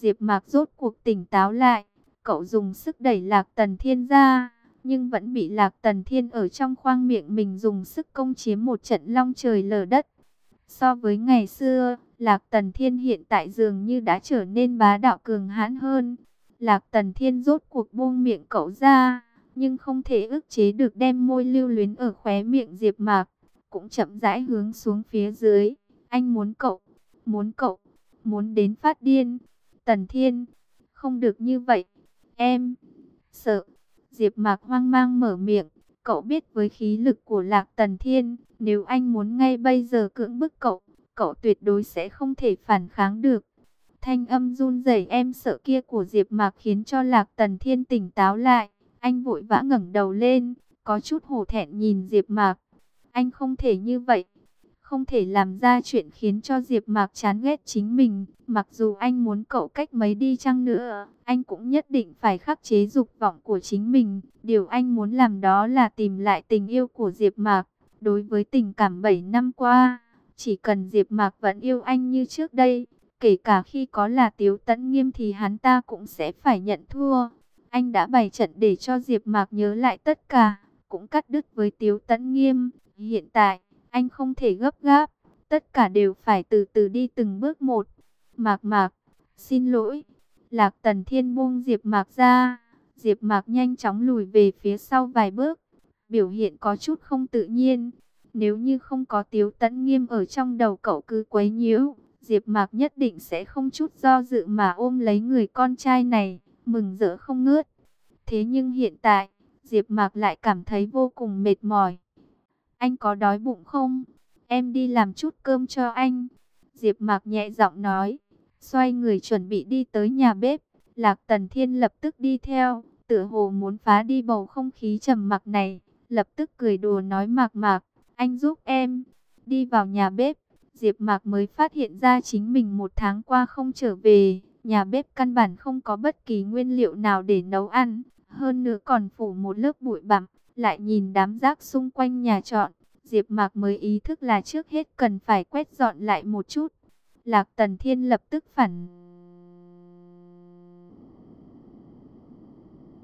Diệp Mạc rốt cuộc tỉnh táo lại, cậu dùng sức đẩy Lạc Tần Thiên ra, nhưng vẫn bị Lạc Tần Thiên ở trong khoang miệng mình dùng sức công chiếm một trận long trời lở đất. So với ngày xưa, Lạc Tần Thiên hiện tại dường như đã trở nên bá đạo cường hãn hơn. Lạc Tần Thiên rốt cuộc buông miệng cậu ra, nhưng không thể ức chế được đem môi lưu luyến ở khóe miệng Diệp Mạc, cũng chậm rãi hướng xuống phía dưới. Anh muốn cậu, muốn cậu, muốn đến phát điên. Tần Thiên, không được như vậy. Em, sợ. Diệp Mạc hoang mang mở miệng. Cậu biết với khí lực của Lạc Tần Thiên, nếu anh muốn ngay bây giờ cưỡng bức cậu, cậu tuyệt đối sẽ không thể phản kháng được. Thanh âm run rẩy em sợ kia của Diệp Mạc khiến cho Lạc Tần Thiên tỉnh táo lại. Anh vội vã ngẩng đầu lên, có chút hổ thẹn nhìn Diệp Mạc. Anh không thể như vậy, không thể làm ra chuyện khiến cho Diệp Mạc chán ghét chính mình. Mặc dù anh muốn cậu cách mấy đi chăng nữa, anh cũng nhất định phải khắc chế dục vọng của chính mình. Điều anh muốn làm đó là tìm lại tình yêu của Diệp Mạc. Đối với tình cảm 7 năm qua, chỉ cần Diệp Mạc vẫn yêu anh như trước đây, kể cả khi có là Tiếu Tấn Nghiêm thì hắn ta cũng sẽ phải nhận thua. Anh đã bày trận để cho Diệp Mạc nhớ lại tất cả, cũng cắt đứt với Tiếu Tấn Nghiêm. Hiện tại, anh không thể gấp gáp, tất cả đều phải từ từ đi từng bước một. Mạc Mạc, xin lỗi. Lạc Tần Thiên buông Diệp Mạc ra, Diệp Mạc nhanh chóng lùi về phía sau vài bước, biểu hiện có chút không tự nhiên. Nếu như không có Tiếu Tấn Nghiêm ở trong đầu cậu cứ quấy nhiễu, Diệp Mạc nhất định sẽ không chút do dự mà ôm lấy người con trai này, mừng rỡ không ngớt. Thế nhưng hiện tại, Diệp Mạc lại cảm thấy vô cùng mệt mỏi. Anh có đói bụng không? Em đi làm chút cơm cho anh. Diệp Mạc nhẹ giọng nói, xoay người chuẩn bị đi tới nhà bếp. Lạc Tần Thiên lập tức đi theo, tựa hồ muốn phá đi bầu không khí trầm mặc này, lập tức cười đùa nói Mạc Mạc, anh giúp em. Đi vào nhà bếp, Diệp Mạc mới phát hiện ra chính mình một tháng qua không trở về, nhà bếp căn bản không có bất kỳ nguyên liệu nào để nấu ăn, hơn nữa còn phủ một lớp bụi bặm, lại nhìn đám rác xung quanh nhà trọ, Diệp Mạc mới ý thức là trước hết cần phải quét dọn lại một chút. Lạc Tần Thiên lập tức phản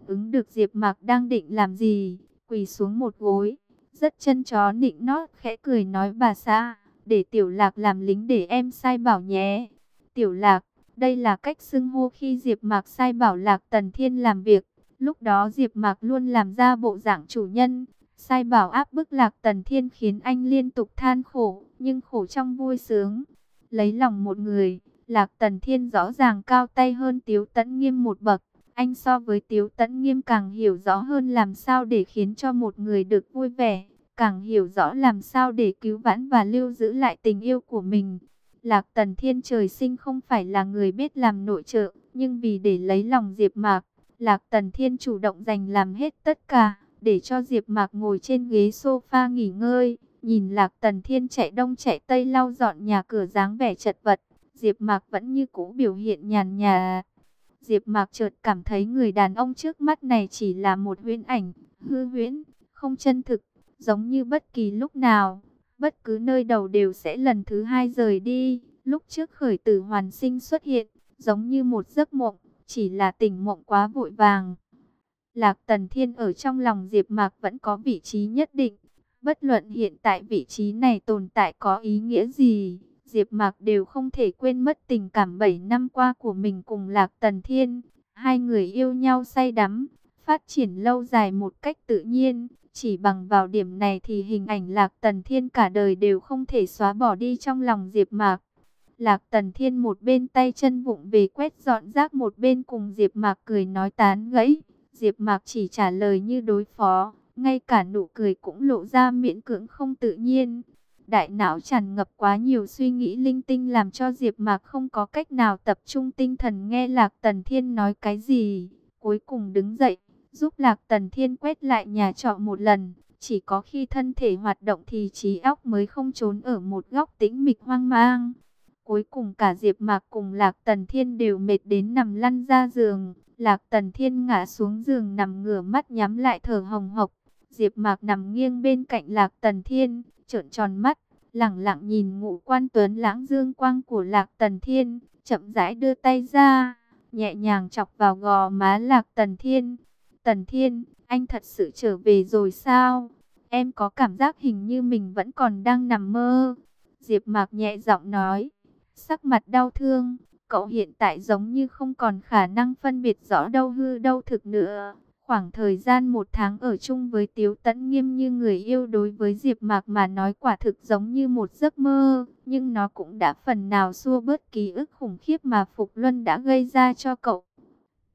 ứng được Diệp Mạc đang định làm gì, quỳ xuống một gối, rất chân chó nịnh nót khẽ cười nói bà xã, để Tiểu Lạc làm lính để em sai bảo nhé. Tiểu Lạc, đây là cách xưng hô khi Diệp Mạc sai bảo Lạc Tần Thiên làm việc. Lúc đó Diệp Mạc luôn làm ra bộ dạng chủ nhân, sai bảo áp bức Lạc Tần Thiên khiến anh liên tục than khổ, nhưng khổ trong vui sướng. Lấy lòng một người, Lạc Tần Thiên rõ ràng cao tay hơn Tiếu Tấn Nghiêm một bậc. Anh so với Tiếu Tấn Nghiêm càng hiểu rõ hơn làm sao để khiến cho một người được vui vẻ, càng hiểu rõ làm sao để cứu vãn và lưu giữ lại tình yêu của mình. Lạc Tần Thiên trời sinh không phải là người biết làm nội trợ, nhưng vì để lấy lòng Diệp Mạc, Lạc Tần Thiên chủ động dành làm hết tất cả, để cho Diệp Mạc ngồi trên ghế sofa nghỉ ngơi, nhìn Lạc Tần Thiên chạy đông chạy tây lau dọn nhà cửa dáng vẻ chật vật, Diệp Mạc vẫn như cũ biểu hiện nhàn nhã. Diệp Mạc chợt cảm thấy người đàn ông trước mắt này chỉ là một huyễn ảnh, hư huyễn, không chân thực, giống như bất kỳ lúc nào, bất cứ nơi đầu đều sẽ lần thứ hai rời đi. Lúc trước khởi tử hoàn sinh xuất hiện, giống như một giấc mộng, chỉ là tỉnh mộng quá vội vàng. Lạc Tần Thiên ở trong lòng Diệp Mạc vẫn có vị trí nhất định. Bất luận hiện tại vị trí này tồn tại có ý nghĩa gì, Diệp Mạc đều không thể quên mất tình cảm 7 năm qua của mình cùng Lạc Tần Thiên. Hai người yêu nhau say đắm, phát triển lâu dài một cách tự nhiên. Chỉ bằng vào điểm này thì hình ảnh Lạc Tần Thiên cả đời đều không thể xóa bỏ đi trong lòng Diệp Mạc. Lạc Tần Thiên một bên tay chân vụng về quét dọn rác một bên cùng Diệp Mạc cười nói tán gẫy. Diệp Mạc chỉ trả lời như đối phó, ngay cả nụ cười cũng lộ ra miễn cưỡng không tự nhiên. Đại não tràn ngập quá nhiều suy nghĩ linh tinh làm cho Diệp Mạc không có cách nào tập trung tinh thần nghe Lạc Tần Thiên nói cái gì. Cuối cùng đứng dậy, giúp Lạc Tần Thiên quét lại nhà trọ một lần. Chỉ có khi thân thể hoạt động thì trí óc mới không trốn ở một góc tĩnh mịch hoang mang. Cuối cùng cả Diệp Mạc cùng Lạc Tần Thiên đều mệt đến nằm lăn ra giường. Lạc Tần Thiên ngã xuống giường nằm ngửa mắt nhắm lại thở hồng hộc. Diệp Mạc nằm nghiêng bên cạnh Lạc Tần Thiên, trợn tròn mắt, lẳng lặng nhìn ngũ quan tuấn lãng dương quang của Lạc Tần Thiên, chậm rãi đưa tay ra, nhẹ nhàng chọc vào gò má Lạc Tần Thiên. Tần Thiên, anh thật sự trở về rồi sao? Em có cảm giác hình như mình vẫn còn đang nằm mơ. Diệp Mạc nhẹ giọng nói, sắc mặt đau thương, cậu hiện tại giống như không còn khả năng phân biệt rõ đâu hư đâu thực nữa. Khoảng thời gian một tháng ở chung với Tiếu Tấn Nghiêm như người yêu đối với Diệp Mạc mà nói quả thực giống như một giấc mơ, nhưng nó cũng đã phần nào xua bớt ký ức khủng khiếp mà Phục Luân đã gây ra cho cậu.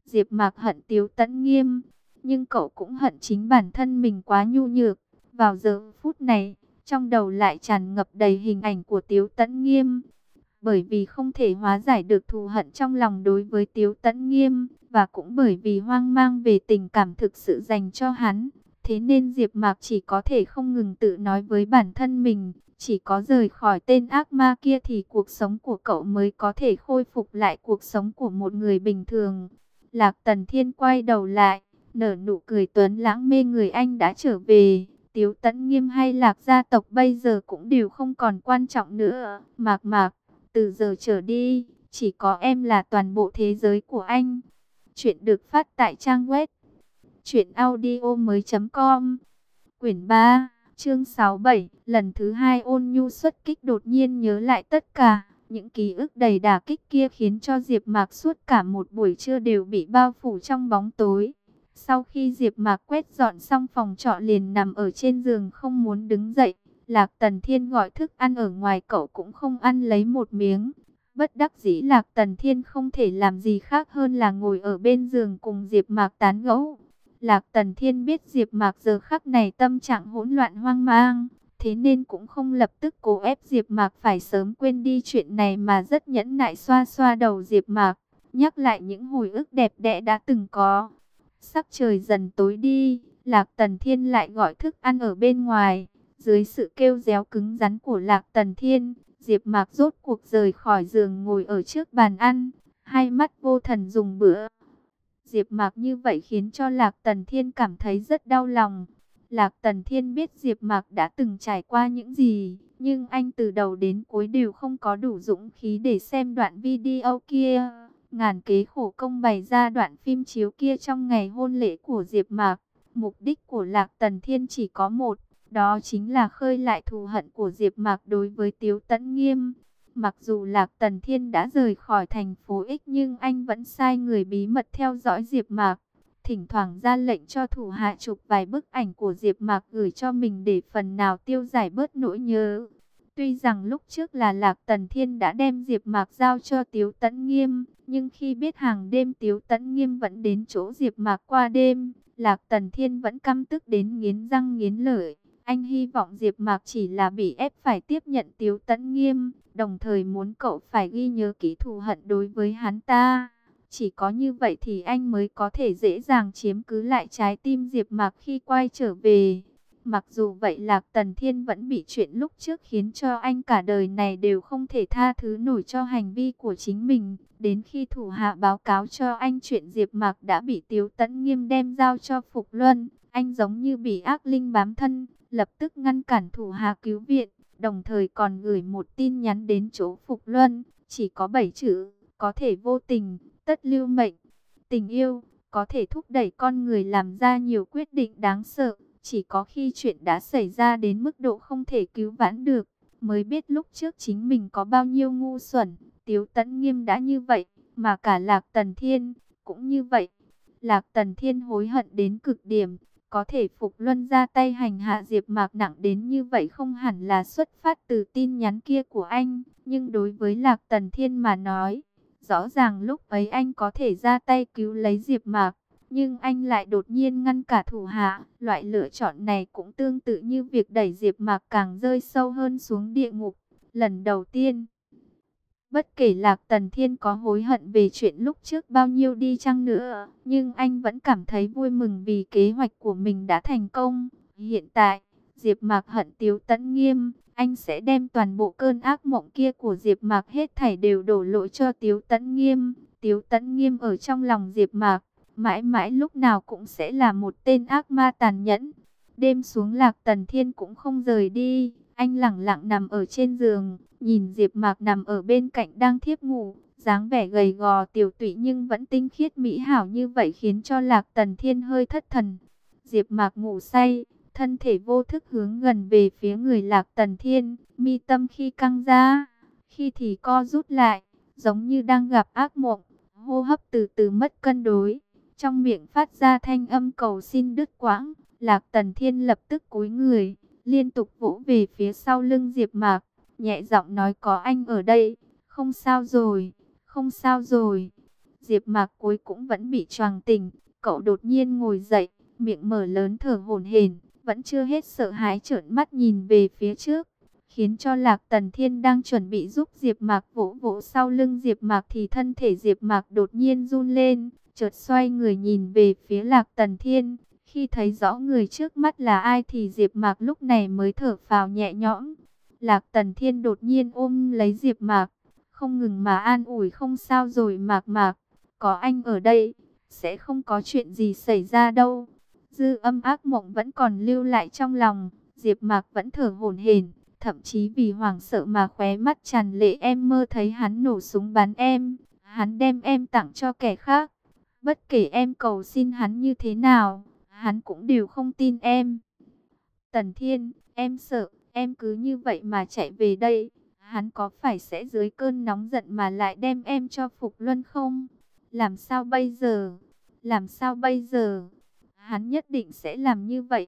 Diệp Mạc hận Tiếu Tấn Nghiêm, nhưng cậu cũng hận chính bản thân mình quá nhu nhược. Vào giờ phút này, trong đầu lại tràn ngập đầy hình ảnh của Tiếu Tấn Nghiêm. Bởi vì không thể hóa giải được thù hận trong lòng đối với Tiếu Tấn Nghiêm, và cũng bởi vì hoang mang về tình cảm thực sự dành cho hắn. Thế nên Diệp Mạc chỉ có thể không ngừng tự nói với bản thân mình, chỉ có rời khỏi tên ác ma kia thì cuộc sống của cậu mới có thể khôi phục lại cuộc sống của một người bình thường. Lạc Tần Thiên quay đầu lại, nở nụ cười tuấn lãng mê người anh đã trở về. Tiếu Tấn Nghiêm hay Lạc gia tộc bây giờ cũng đều không còn quan trọng nữa. Mạc Mạc, từ giờ trở đi, chỉ có em là toàn bộ thế giới của anh. Chuyện được phát tại trang web truyệnaudiomoi.com. Quyển 3, chương 67, lần thứ hai Ôn Nhu xuất kích đột nhiên nhớ lại tất cả, những ký ức đầy đả kích kia khiến cho Diệp Mạc suốt cả một buổi trưa đều bị bao phủ trong bóng tối. Sau khi Diệp Mạc quét dọn xong phòng trọ liền nằm ở trên giường không muốn đứng dậy. Lạc Tần Thiên gọi thức ăn ở ngoài cậu cũng không ăn lấy một miếng. Bất đắc dĩ Lạc Tần Thiên không thể làm gì khác hơn là ngồi ở bên giường cùng Diệp Mạc tán gẫu. Lạc Tần Thiên biết Diệp Mạc giờ khắc này tâm trạng hỗn loạn hoang mang, thế nên cũng không lập tức cố ép Diệp Mạc phải sớm quên đi chuyện này mà rất nhẫn nại xoa xoa đầu Diệp Mạc, nhắc lại những hồi ức đẹp đẽ đã từng có. Sắc trời dần tối đi, Lạc Tần Thiên lại gọi thức ăn ở bên ngoài. Dưới sự kêu réo cứng rắn của Lạc Tần Thiên, Diệp Mạc rốt cuộc rời khỏi giường ngồi ở trước bàn ăn, hai mắt vô thần dùng bữa. Diệp Mạc như vậy khiến cho Lạc Tần Thiên cảm thấy rất đau lòng. Lạc Tần Thiên biết Diệp Mạc đã từng trải qua những gì, nhưng anh từ đầu đến cuối đều không có đủ dũng khí để xem đoạn video kia. Ngàn kế khổ công bày ra đoạn phim chiếu kia trong ngày hôn lễ của Diệp Mạc. Mục đích của Lạc Tần Thiên chỉ có một, đó chính là khơi lại thù hận của Diệp Mạc đối với Tiếu Tấn Nghiêm. Mặc dù Lạc Tần Thiên đã rời khỏi thành phố X nhưng anh vẫn sai người bí mật theo dõi Diệp Mạc. Thỉnh thoảng ra lệnh cho thủ hạ chụp vài bức ảnh của Diệp Mạc gửi cho mình để phần nào tiêu giải bớt nỗi nhớ. Tuy rằng lúc trước là Lạc Tần Thiên đã đem Diệp Mạc giao cho Tiếu Tấn Nghiêm, nhưng khi biết hàng đêm Tiếu Tấn Nghiêm vẫn đến chỗ Diệp Mạc qua đêm, Lạc Tần Thiên vẫn căm tức đến nghiến răng nghiến lợi. Anh hy vọng Diệp Mạc chỉ là bị ép phải tiếp nhận Tiếu Tấn Nghiêm, đồng thời muốn cậu phải ghi nhớ kỹ thù hận đối với hắn ta. Chỉ có như vậy thì anh mới có thể dễ dàng chiếm cứ lại trái tim Diệp Mạc khi quay trở về. Mặc dù vậy Lạc Tần Thiên vẫn bị chuyện lúc trước khiến cho anh cả đời này đều không thể tha thứ nổi cho hành vi của chính mình. Đến khi thủ hạ báo cáo cho anh chuyện Diệp Mạc đã bị Tiếu Tấn Nghiêm đem giao cho Phục Luân, anh giống như bị ác linh bám thân, lập tức ngăn cản thủ hạ cứu viện, đồng thời còn gửi một tin nhắn đến chỗ Phục Luân, chỉ có 7 chữ, có thể vô tình, tất lưu mệnh. Tình yêu có thể thúc đẩy con người làm ra nhiều quyết định đáng sợ. Chỉ có khi chuyện đã xảy ra đến mức độ không thể cứu vãn được, mới biết lúc trước chính mình có bao nhiêu ngu xuẩn. Tiếu Tấn Nghiêm đã như vậy, mà cả Lạc Tần Thiên cũng như vậy. Lạc Tần Thiên hối hận đến cực điểm, có thể Phục Luân ra tay hành hạ Diệp Mạc nặng đến như vậy không hẳn là xuất phát từ tin nhắn kia của anh, nhưng đối với Lạc Tần Thiên mà nói, rõ ràng lúc ấy anh có thể ra tay cứu lấy Diệp Mạc, nhưng anh lại đột nhiên ngăn cả thủ hạ. Loại lựa chọn này cũng tương tự như việc đẩy Diệp Mạc càng rơi sâu hơn xuống địa ngục. Lần đầu tiên, bất kể Lạc Tần Thiên có hối hận về chuyện lúc trước bao nhiêu đi chăng nữa, nhưng anh vẫn cảm thấy vui mừng vì kế hoạch của mình đã thành công. Hiện tại, Diệp Mạc hận Tiếu Tấn Nghiêm, anh sẽ đem toàn bộ cơn ác mộng kia của Diệp Mạc hết thảy đều đổ lỗi cho Tiếu Tấn Nghiêm. Tiếu Tấn Nghiêm ở trong lòng Diệp Mạc mãi mãi lúc nào cũng sẽ là một tên ác ma tàn nhẫn. Đêm xuống lạc tần thiên cũng không rời đi, anh lẳng lặng nằm ở trên giường, nhìn Diệp Mạc nằm ở bên cạnh đang thiếp ngủ, dáng vẻ gầy gò tiểu tụy nhưng vẫn tinh khiết mỹ hảo như vậy khiến cho Lạc Tần Thiên hơi thất thần. Diệp Mạc ngủ say, thân thể vô thức hướng gần về phía người Lạc Tần Thiên, mi tâm khi căng ra, khi thì co rút lại, giống như đang gặp ác mộng, hô hấp từ từ mất cân đối, trong miệng phát ra thanh âm cầu xin đứt quãng, Lạc Tần Thiên lập tức cúi người, liên tục vỗ về phía sau lưng Diệp Mạc, nhẹ giọng nói có anh ở đây, không sao rồi, không sao rồi. Diệp Mạc cuối cũng vẫn bị choàng tỉnh, cậu đột nhiên ngồi dậy, miệng mở lớn thở hổn hển, vẫn chưa hết sợ hãi trợn mắt nhìn về phía trước, khiến cho Lạc Tần Thiên đang chuẩn bị giúp Diệp Mạc vỗ vỗ sau lưng Diệp Mạc thì thân thể Diệp Mạc đột nhiên run lên, chợt xoay người nhìn về phía Lạc Tần Thiên, khi thấy rõ người trước mắt là ai thì Diệp Mạc lúc này mới thở phào nhẹ nhõm. Lạc Tần Thiên đột nhiên ôm lấy Diệp Mạc, không ngừng mà an ủi không sao rồi Mạc Mạc, có anh ở đây, sẽ không có chuyện gì xảy ra đâu. Dư âm ác mộng vẫn còn lưu lại trong lòng, Diệp Mạc vẫn thở hổn hển, thậm chí vì hoảng sợ mà khóe mắt tràn lệ em mơ thấy hắn nổ súng bắn em, hắn đem em tặng cho kẻ khác. Bất kể em cầu xin hắn như thế nào, hắn cũng đều không tin em. Tần Thiên, em sợ, em cứ như vậy mà chạy về đây, hắn có phải sẽ dưới cơn nóng giận mà lại đem em cho Phục Luân không? Làm sao bây giờ? Làm sao bây giờ? Hắn nhất định sẽ làm như vậy.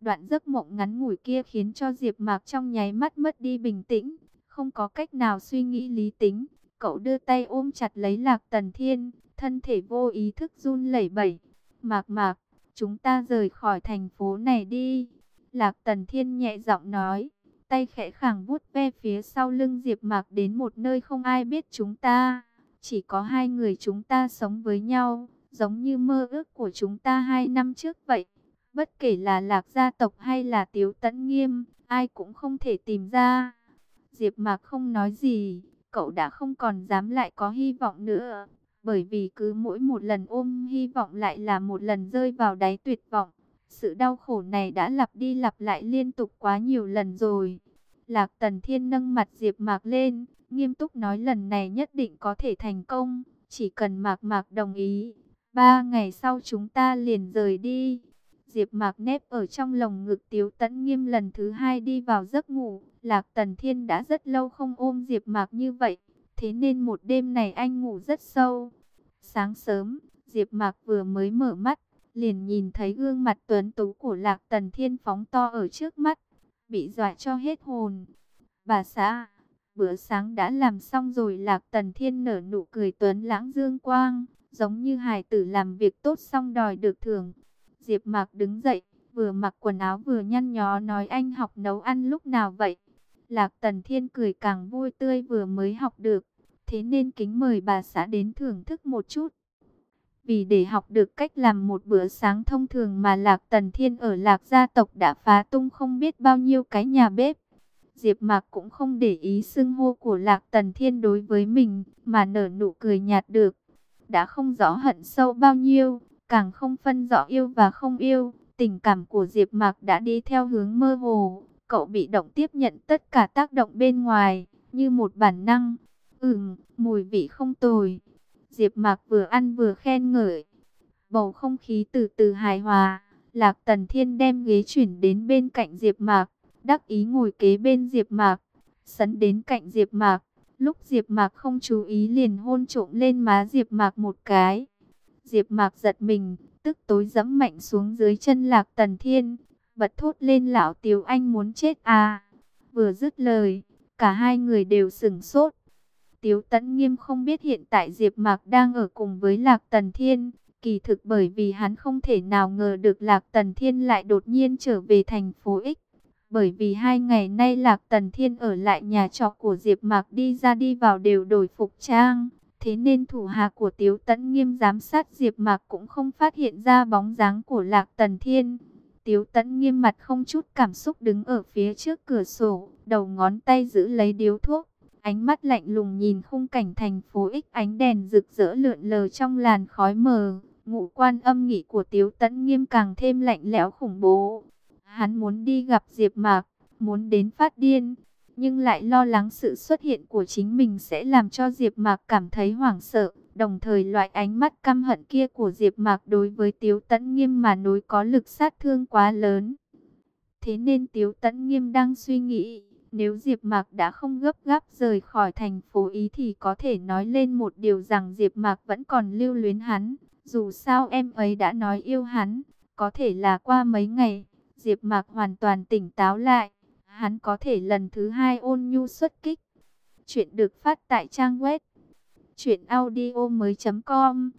Đoạn giấc mộng ngắn ngủi kia khiến cho Diệp Mạc trong nháy mắt mất đi bình tĩnh, không có cách nào suy nghĩ lý tính. Cậu đưa tay ôm chặt lấy Lạc Tần Thiên, thân thể vô ý thức run lẩy bẩy. "Mạc Mạc, chúng ta rời khỏi thành phố này đi." Lạc Tần Thiên nhẹ giọng nói, tay khẽ khàng vuốt ve phía sau lưng Diệp Mạc đến một nơi không ai biết chúng ta, chỉ có hai người chúng ta sống với nhau giống như mơ ước của chúng ta hai năm trước vậy. Bất kể là lạc gia tộc hay là tiếu tẫn nghiêm, ai cũng không thể tìm ra. Diệp Mạc không nói gì, cậu đã không còn dám lại có hy vọng nữa. Bởi vì cứ mỗi một lần ôm hy vọng lại là một lần rơi vào đáy tuyệt vọng. Sự đau khổ này đã lặp đi lặp lại liên tục quá nhiều lần rồi. Lạc Tần Thiên nâng mặt Diệp Mạc lên, nghiêm túc nói lần này nhất định có thể thành công, chỉ cần Mạc Mạc đồng ý, Ba ngày sau chúng ta liền rời đi. Diệp Mạc nép ở trong lồng ngực Tiếu Tấn Nghiêm lần thứ hai đi vào giấc ngủ. Lạc Tần Thiên đã rất lâu không ôm Diệp Mạc như vậy, thế nên một đêm này anh ngủ rất sâu. Sáng sớm, Diệp Mạc vừa mới mở mắt, liền nhìn thấy gương mặt tuấn tú của Lạc Tần Thiên phóng to ở trước mắt, bị dọa cho hết hồn. Bà xã, bữa sáng đã làm xong rồi Lạc Tần Thiên nở nụ cười tuấn lãng dương quang giống như hài tử làm việc tốt xong đòi được thưởng. Diệp Mạc đứng dậy, vừa mặc quần áo vừa nhăn nhó nói anh học nấu ăn lúc nào vậy? Lạc Tần Thiên cười càng vui tươi vừa mới học được, thế nên kính mời bà xã đến thưởng thức một chút. Vì để học được cách làm một bữa sáng thông thường mà Lạc Tần Thiên ở Lạc gia tộc đã phá tung không biết bao nhiêu cái nhà bếp. Diệp Mạc cũng không để ý xưng hô của Lạc Tần Thiên đối với mình, mà nở nụ cười nhạt được đã không rõ hận sâu bao nhiêu, càng không phân rõ yêu và không yêu. Tình cảm của Diệp Mạc đã đi theo hướng mơ hồ, cậu bị động tiếp nhận tất cả tác động bên ngoài, như một bản năng. Ừm, mùi vị không tồi. Diệp Mạc vừa ăn vừa khen ngợi. Bầu không khí từ từ hài hòa, Lạc Tần Thiên đem ghế chuyển đến bên cạnh Diệp Mạc, đắc ý ngồi kế bên Diệp Mạc, sấn đến cạnh Diệp Mạc. Lúc Diệp Mạc không chú ý liền hôn trộm lên má Diệp Mạc một cái. Diệp Mạc giật mình, tức tối giẫm mạnh xuống dưới chân Lạc Tần Thiên, bật thốt lên lão Tiếu anh muốn chết à. Vừa dứt lời, cả hai người đều sửng sốt. Tiếu Tấn Nghiêm không biết hiện tại Diệp Mạc đang ở cùng với Lạc Tần Thiên, kỳ thực bởi vì hắn không thể nào ngờ được Lạc Tần Thiên lại đột nhiên trở về thành phố X. Bởi vì hai ngày nay Lạc Tần Thiên ở lại nhà trọ của Diệp Mạc đi ra đi vào đều đổi phục trang. Thế nên thủ hạ của Tiếu Tấn Nghiêm giám sát Diệp Mạc cũng không phát hiện ra bóng dáng của Lạc Tần Thiên. Tiếu Tấn Nghiêm mặt không chút cảm xúc đứng ở phía trước cửa sổ, đầu ngón tay giữ lấy điếu thuốc, ánh mắt lạnh lùng nhìn khung cảnh thành phố ích ánh đèn rực rỡ lượn lờ trong làn khói mờ. Ngũ quan âm nghị của Tiếu Tấn Nghiêm càng thêm lạnh lẽo khủng bố. Hắn muốn đi gặp Diệp Mạc, muốn đến phát điên. nhưng lại lo lắng sự xuất hiện của chính mình sẽ làm cho Diệp Mạc cảm thấy hoảng sợ. Đồng thời loại ánh mắt căm hận kia của Diệp Mạc đối với Tiếu Tấn Nghiêm mà nối có lực sát thương quá lớn. Thế nên Tiếu Tấn Nghiêm đang suy nghĩ, nếu Diệp Mạc đã không gấp gáp rời khỏi thành phố Ý thì có thể nói lên một điều rằng Diệp Mạc vẫn còn lưu luyến hắn, dù sao em ấy đã nói yêu hắn, có thể là qua mấy ngày, Diệp Mạc hoàn toàn tỉnh táo lại, hắn có thể lần thứ hai ôn nhu xuất kích. Chuyện được phát tại trang web Chuyện Audiomới.com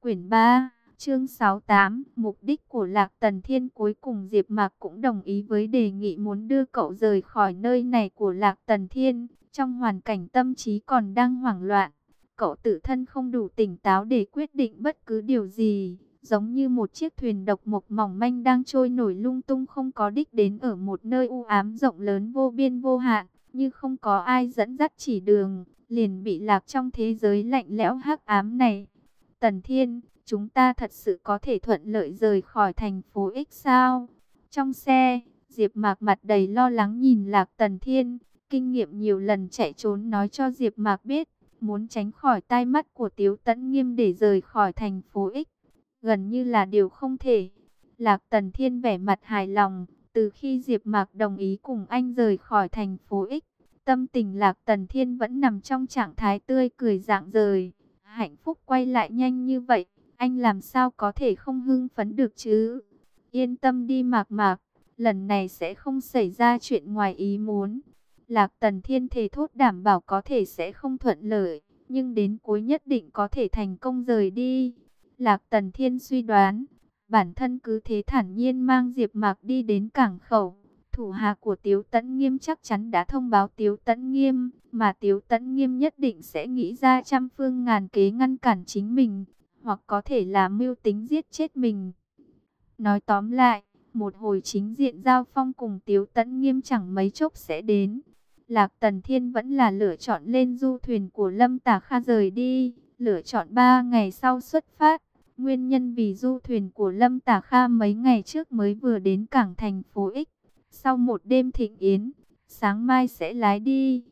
Quyển 3, chương 68, mục đích của Lạc Tần Thiên cuối cùng Diệp Mạc cũng đồng ý với đề nghị muốn đưa cậu rời khỏi nơi này của Lạc Tần Thiên, trong hoàn cảnh tâm trí còn đang hoảng loạn, cậu tự thân không đủ tỉnh táo để quyết định bất cứ điều gì. Giống như một chiếc thuyền độc mộc mỏng manh đang trôi nổi lung tung không có đích đến ở một nơi u ám rộng lớn vô biên vô hạn, như không có ai dẫn dắt chỉ đường, liền bị lạc trong thế giới lạnh lẽo hắc ám này. Tần Thiên, chúng ta thật sự có thể thuận lợi rời khỏi thành phố X sao? Trong xe, Diệp Mạc mặt đầy lo lắng nhìn Lạc Tần Thiên, kinh nghiệm nhiều lần chạy trốn nói cho Diệp Mạc biết, muốn tránh khỏi tai mắt của Tiếu Tấn Nghiêm để rời khỏi thành phố X gần như là điều không thể. Lạc Tần Thiên vẻ mặt hài lòng, từ khi Diệp Mạc đồng ý cùng anh rời khỏi thành phố X, tâm tình Lạc Tần Thiên vẫn nằm trong trạng thái tươi cười rạng rời. Hạnh phúc quay lại nhanh như vậy, anh làm sao có thể không hưng phấn được chứ? Yên tâm đi Mạc Mạc, lần này sẽ không xảy ra chuyện ngoài ý muốn. Lạc Tần Thiên thề thốt đảm bảo có thể sẽ không thuận lợi, nhưng đến cuối nhất định có thể thành công rời đi. Lạc Tần Thiên suy đoán, bản thân cứ thế thản nhiên mang Diệp Mạc đi đến cảng khẩu. Thủ hạ của Tiếu Tấn Nghiêm chắc chắn đã thông báo Tiếu Tấn Nghiêm, mà Tiếu Tấn Nghiêm nhất định sẽ nghĩ ra trăm phương ngàn kế ngăn cản chính mình, hoặc có thể là mưu tính giết chết mình. Nói tóm lại, một hồi chính diện giao phong cùng Tiếu Tấn Nghiêm chẳng mấy chốc sẽ đến. Lạc Tần Thiên vẫn là lựa chọn lên du thuyền của Lâm Tả Kha rời đi, lựa chọn 3 ngày sau xuất phát. Nguyên nhân vì du thuyền của Lâm Tả Kha mấy ngày trước mới vừa đến cảng thành phố X. Sau một đêm thịnh yến, sáng mai sẽ lái đi.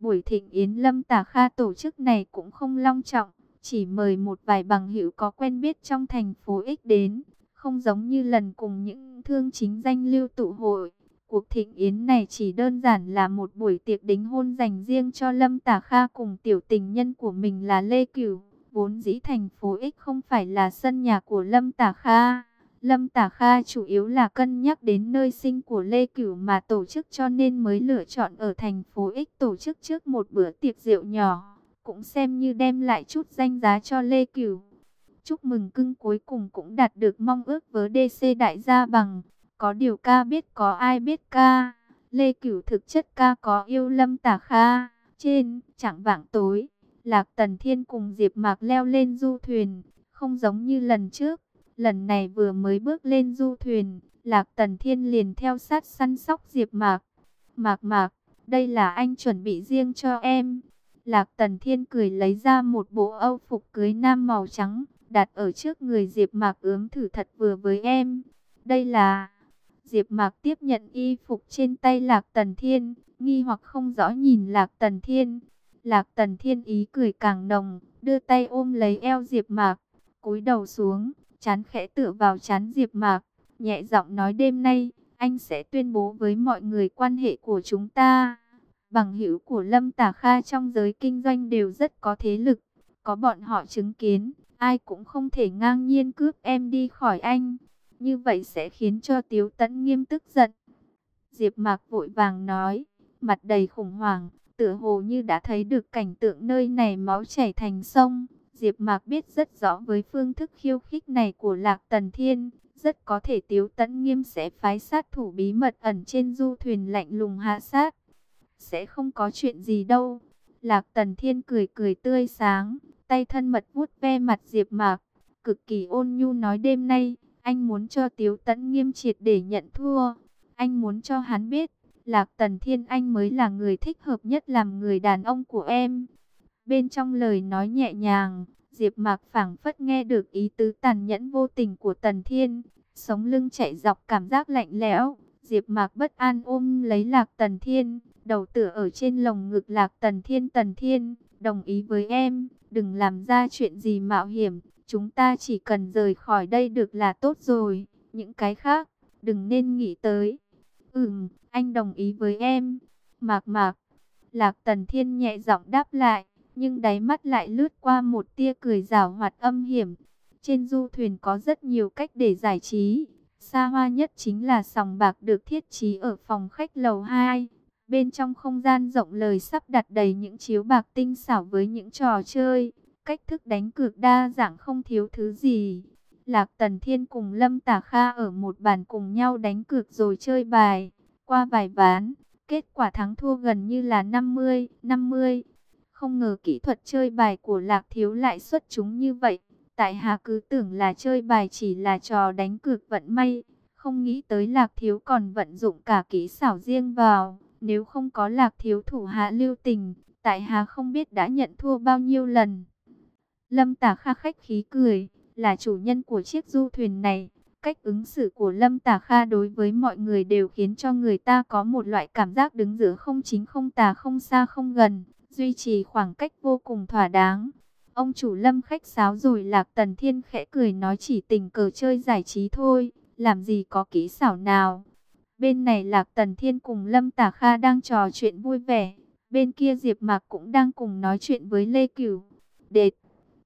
Buổi thịnh yến Lâm Tả Kha tổ chức này cũng không long trọng, chỉ mời một vài bằng hữu có quen biết trong thành phố X đến. Không giống như lần cùng những thương chính danh lưu tụ hội. Cuộc thịnh yến này chỉ đơn giản là một buổi tiệc đính hôn dành riêng cho Lâm Tả Kha cùng tiểu tình nhân của mình là Lê Cửu. Vốn dĩ thành phố X không phải là sân nhà của Lâm Tả Kha. Lâm Tả Kha chủ yếu là cân nhắc đến nơi sinh của Lê Cửu mà tổ chức cho nên mới lựa chọn ở thành phố X tổ chức trước một bữa tiệc rượu nhỏ. Cũng xem như đem lại chút danh giá cho Lê Cửu. Chúc mừng cưng cuối cùng cũng đạt được mong ước với DC đại gia bằng. Có điều ca biết có ai biết ca. Lê Cửu thực chất ca có yêu Lâm Tả Kha. Trên, chẳng vạng tối. Lạc Tần Thiên cùng Diệp Mạc leo lên du thuyền, không giống như lần trước. Lần này vừa mới bước lên du thuyền, Lạc Tần Thiên liền theo sát săn sóc Diệp Mạc. Mạc Mạc, đây là anh chuẩn bị riêng cho em. Lạc Tần Thiên cười lấy ra một bộ âu phục cưới nam màu trắng, đặt ở trước người Diệp Mạc ướm thử thật vừa với em. Đây là... Diệp Mạc tiếp nhận y phục trên tay Lạc Tần Thiên, nghi hoặc không rõ nhìn Lạc Tần Thiên. Lạc Tần Thiên ý cười càng nồng, đưa tay ôm lấy eo Diệp Mạc, cúi đầu xuống, chán khẽ tựa vào chán Diệp Mạc, nhẹ giọng nói đêm nay, anh sẽ tuyên bố với mọi người quan hệ của chúng ta. Bằng hữu của Lâm Tả Kha trong giới kinh doanh đều rất có thế lực, có bọn họ chứng kiến, ai cũng không thể ngang nhiên cướp em đi khỏi anh. Như vậy sẽ khiến cho Tiếu Tấn nghiêm tức giận. Diệp Mạc vội vàng nói, mặt đầy khủng hoảng, tựa hồ như đã thấy được cảnh tượng nơi này máu chảy thành sông. Diệp Mạc biết rất rõ với phương thức khiêu khích này của Lạc Tần Thiên, rất có thể Tiếu Tấn Nghiêm sẽ phái sát thủ bí mật ẩn trên du thuyền lạnh lùng hạ sát. Sẽ không có chuyện gì đâu. Lạc Tần Thiên cười cười tươi sáng, tay thân mật vuốt ve mặt Diệp Mạc, cực kỳ ôn nhu nói đêm nay, anh muốn cho Tiếu Tấn Nghiêm triệt để nhận thua. Anh muốn cho hắn biết, Lạc Tần Thiên Anh mới là người thích hợp nhất làm người đàn ông của em. Bên trong lời nói nhẹ nhàng, Diệp Mạc phảng phất nghe được ý tứ tàn nhẫn vô tình của Tần Thiên, sống lưng chạy dọc cảm giác lạnh lẽo. Diệp Mạc bất an ôm lấy Lạc Tần Thiên, đầu tựa ở trên lồng ngực Lạc Tần Thiên Tần Thiên, đồng ý với em, đừng làm ra chuyện gì mạo hiểm, chúng ta chỉ cần rời khỏi đây được là tốt rồi, những cái khác, đừng nên nghĩ tới. Ừm, anh đồng ý với em. Mạc mạc, Lạc Tần Thiên nhẹ giọng đáp lại, nhưng đáy mắt lại lướt qua một tia cười rào hoạt âm hiểm. Trên du thuyền có rất nhiều cách để giải trí, xa hoa nhất chính là sòng bạc được thiết trí ở phòng khách lầu 2. Bên trong không gian rộng lời sắp đặt đầy những chiếu bạc tinh xảo với những trò chơi, cách thức đánh cược đa dạng không thiếu thứ gì. Lạc Tần Thiên cùng Lâm Tả Kha ở một bàn cùng nhau đánh cược rồi chơi bài, qua vài ván, kết quả thắng thua gần như là 50, 50. Không ngờ kỹ thuật chơi bài của Lạc Thiếu lại xuất chúng như vậy. Tại Hà cứ tưởng là chơi bài chỉ là trò đánh cược vận may, không nghĩ tới Lạc Thiếu còn vận dụng cả kỹ xảo riêng vào. Nếu không có Lạc Thiếu thủ hạ lưu tình, Tại Hà không biết đã nhận thua bao nhiêu lần. Lâm Tả Kha khách khí cười, là chủ nhân của chiếc du thuyền này. Cách ứng xử của Lâm Tả Kha đối với mọi người đều khiến cho người ta có một loại cảm giác đứng giữa không chính không tà không xa không gần, duy trì khoảng cách vô cùng thỏa đáng. Ông chủ Lâm khách sáo rồi Lạc Tần Thiên khẽ cười nói chỉ tình cờ chơi giải trí thôi, làm gì có kỹ xảo nào. Bên này Lạc Tần Thiên cùng Lâm Tả Kha đang trò chuyện vui vẻ, bên kia Diệp Mạc cũng đang cùng nói chuyện với Lê Cửu. Đệt,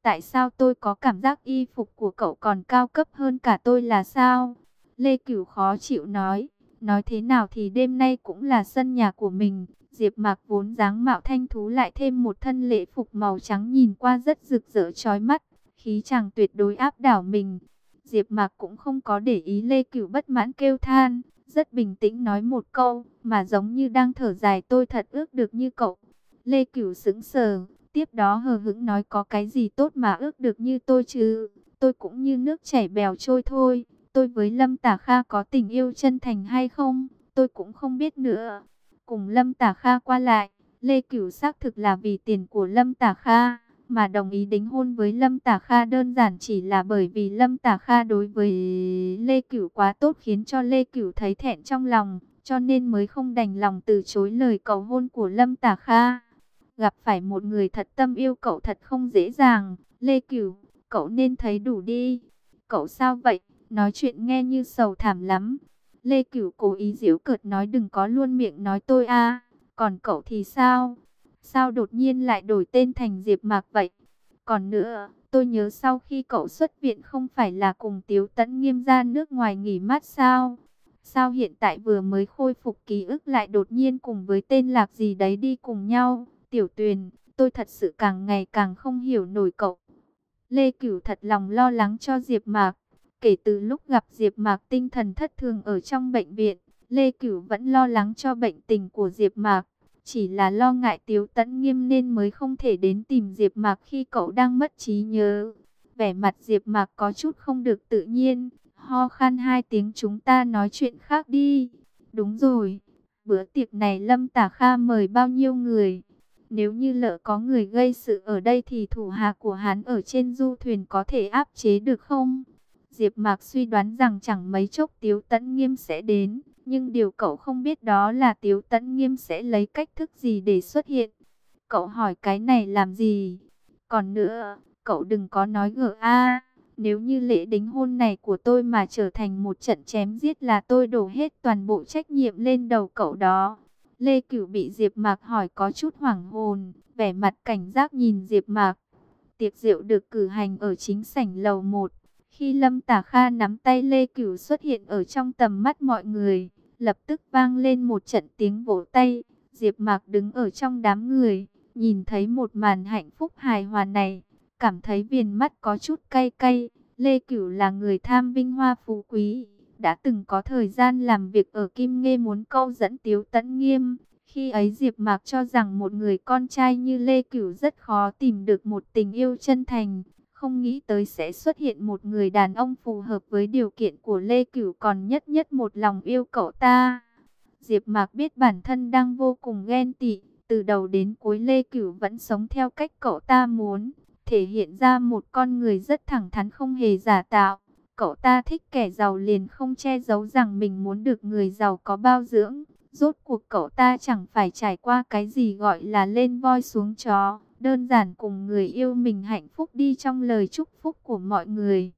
tại sao tôi có cảm giác y phục của cậu còn cao cấp hơn cả tôi là sao? Lê Cửu khó chịu nói, nói thế nào thì đêm nay cũng là sân nhà của mình. Diệp Mạc vốn dáng mạo thanh thú lại thêm một thân lễ phục màu trắng nhìn qua rất rực rỡ chói mắt, khí chàng tuyệt đối áp đảo mình. Diệp Mạc cũng không có để ý Lê Cửu bất mãn kêu than, rất bình tĩnh nói một câu, mà giống như đang thở dài tôi thật ước được như cậu. Lê Cửu sững sờ, tiếp đó hờ hững nói có cái gì tốt mà ước được như tôi chứ, tôi cũng như nước chảy bèo trôi thôi, tôi với Lâm Tả Kha có tình yêu chân thành hay không, tôi cũng không biết nữa. Cùng Lâm Tả Kha qua lại, Lê Cửu xác thực là vì tiền của Lâm Tả Kha mà đồng ý đính hôn với Lâm Tả Kha đơn giản chỉ là bởi vì Lâm Tả Kha đối với Lê Cửu quá tốt khiến cho Lê Cửu thấy thẹn trong lòng, cho nên mới không đành lòng từ chối lời cầu hôn của Lâm Tả Kha. Gặp phải một người thật tâm yêu cậu thật không dễ dàng, Lê Cửu, cậu nên thấy đủ đi. Cậu sao vậy? Nói chuyện nghe như sầu thảm lắm. Lê Cửu cố ý giễu cợt nói đừng có luôn miệng nói tôi a, còn cậu thì sao? Sao đột nhiên lại đổi tên thành Diệp Mạc vậy? Còn nữa, tôi nhớ sau khi cậu xuất viện không phải là cùng Tiếu Tấn Nghiêm ra nước ngoài nghỉ mát sao? Sao hiện tại vừa mới khôi phục ký ức lại đột nhiên cùng với tên lạc gì đấy đi cùng nhau? Tiểu Tuyền, tôi thật sự càng ngày càng không hiểu nổi cậu. Lê Cửu thật lòng lo lắng cho Diệp Mạc. Kể từ lúc gặp Diệp Mạc tinh thần thất thường ở trong bệnh viện, Lê Cửu vẫn lo lắng cho bệnh tình của Diệp Mạc. Chỉ là lo ngại Tiếu Tấn Nghiêm nên mới không thể đến tìm Diệp Mạc khi cậu đang mất trí nhớ. Vẻ mặt Diệp Mạc có chút không được tự nhiên, ho khan hai tiếng chúng ta nói chuyện khác đi. Đúng rồi, bữa tiệc này Lâm Tả Kha mời bao nhiêu người? Nếu như lỡ có người gây sự ở đây thì thủ hạ của hắn ở trên du thuyền có thể áp chế được không? Diệp Mạc suy đoán rằng chẳng mấy chốc Tiếu Tấn Nghiêm sẽ đến. Nhưng điều cậu không biết đó là Tiếu Tấn Nghiêm sẽ lấy cách thức gì để xuất hiện. Cậu hỏi cái này làm gì? Còn nữa, cậu đừng có nói gỡ a. nếu như lễ đính hôn này của tôi mà trở thành một trận chém giết là tôi đổ hết toàn bộ trách nhiệm lên đầu cậu đó. Lê Cửu bị Diệp Mạc hỏi có chút hoảng hồn, vẻ mặt cảnh giác nhìn Diệp Mạc. Tiệc rượu được cử hành ở chính sảnh lầu 1. Khi Lâm Tả Kha nắm tay Lê Cửu xuất hiện ở trong tầm mắt mọi người, lập tức vang lên một trận tiếng vỗ tay. Diệp Mạc đứng ở trong đám người, nhìn thấy một màn hạnh phúc hài hòa này, cảm thấy viền mắt có chút cay cay. Lê Cửu là người tham vinh hoa phú quý, đã từng có thời gian làm việc ở Kim Nghê muốn câu dẫn Tiếu Tấn Nghiêm. Khi ấy Diệp Mạc cho rằng một người con trai như Lê Cửu rất khó tìm được một tình yêu chân thành, không nghĩ tới sẽ xuất hiện một người đàn ông phù hợp với điều kiện của Lê Cửu còn nhất nhất một lòng yêu cậu ta. Diệp Mạc biết bản thân đang vô cùng ghen tị, từ đầu đến cuối Lê Cửu vẫn sống theo cách cậu ta muốn, thể hiện ra một con người rất thẳng thắn không hề giả tạo. Cậu ta thích kẻ giàu liền không che giấu rằng mình muốn được người giàu có bao dưỡng, Rốt cuộc cậu ta chẳng phải trải qua cái gì gọi là lên voi xuống chó, đơn giản cùng người yêu mình hạnh phúc đi trong lời chúc phúc của mọi người.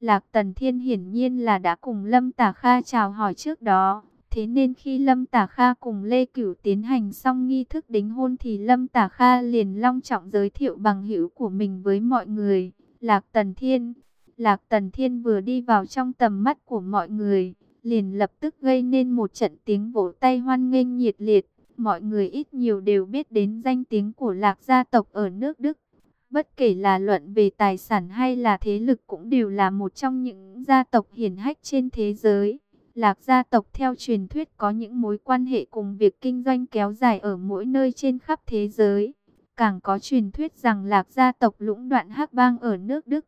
Lạc Tần Thiên hiển nhiên là đã cùng Lâm Tả Kha chào hỏi trước đó. Thế nên khi Lâm Tả Kha cùng Lê Cửu tiến hành xong nghi thức đính hôn thì Lâm Tả Kha liền long trọng giới thiệu bằng hữu của mình với mọi người. Lạc Tần Thiên Lạc Tần Thiên vừa đi vào trong tầm mắt của mọi người, liền lập tức gây nên một trận tiếng vỗ tay hoan nghênh nhiệt liệt. Mọi người ít nhiều đều biết đến danh tiếng của Lạc gia tộc ở nước Đức. Bất kể là luận về tài sản hay là thế lực cũng đều là một trong những gia tộc hiển hách trên thế giới. Lạc gia tộc theo truyền thuyết có những mối quan hệ cùng việc kinh doanh kéo dài ở mỗi nơi trên khắp thế giới. Càng có truyền thuyết rằng Lạc gia tộc lũng đoạn hắc bang ở nước Đức.